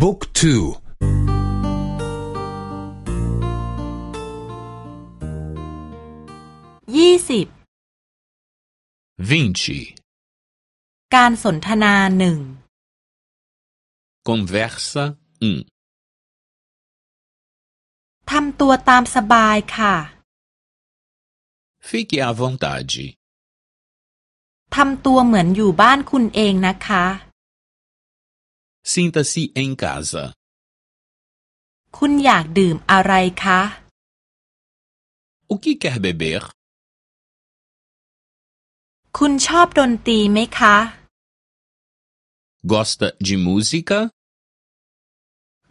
บุ๊กทูยี่สิบ vinte การสนทนาหนึ่ง conversa um ทำตัวตามสบายค่ะ fique à vontade ทำตัวเหมือนอยู่บ้านคุณเองนะคะ sinta-se em casa คุณอยากดื่มอะไรคะ o que quer beber คุณชอบดนตรีไหมคะ gosta de música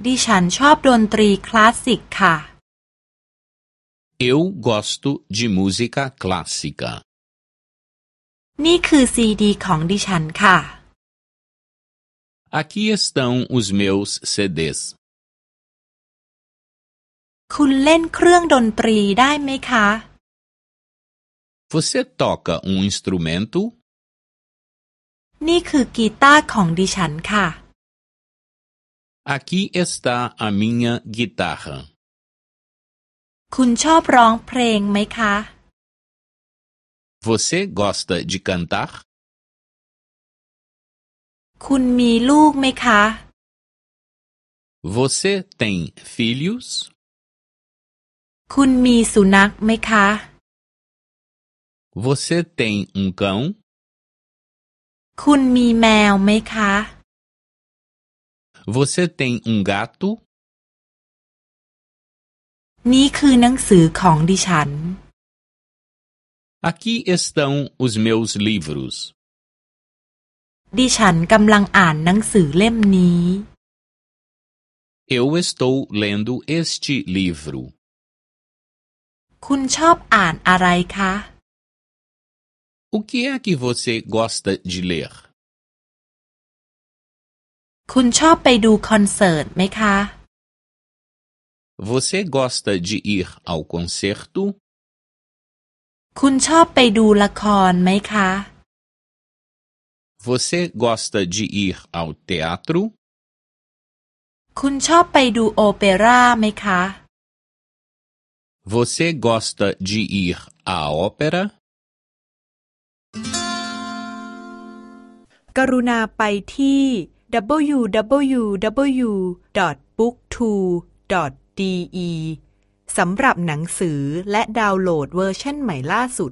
ดิฉันชอบดนตรีคลาสสิกค่ะ eu gosto de música clássica นี่คือซีดีของดิฉันค่ะ aqui estão os meus CDs คุณเล่นเครื่องดนตรีได้ไหมคะ você toca um instrumento นี่คือกีตาร์ของดิฉันค่ะ aqui está a minha guitarra คุณชอบร้องเพลงไหมคะ você gosta de cantar คุณมีลูกไหมคะ você tem filhos คุณมีสุนัขไหมคะ você tem um cão คุณมีแมวไหมคะ você tem um gato นี่คือหนังสือของดิฉัน aqui estão os meus livros ดิฉันกำลังอ่านหนังสือเล่มนี้ eu estou lendo este livro คุณชอบอ่านอะไรคะ o que é que você gosta de ler คุณชอบไปดูคอนเสิร์ตไหมคะ você gosta de ir ao concerto คุณชอบไปดูละครไหมคะ você gosta de ir ao teatro คุณชอบไปดูโอเปร่าไหมคะ você gosta de ir à ópera กรุณาไปที่ www.booktwo.de สำหรับหนังสือและดาวน์โหลดเวอร์ชันใหม่ล่าสุด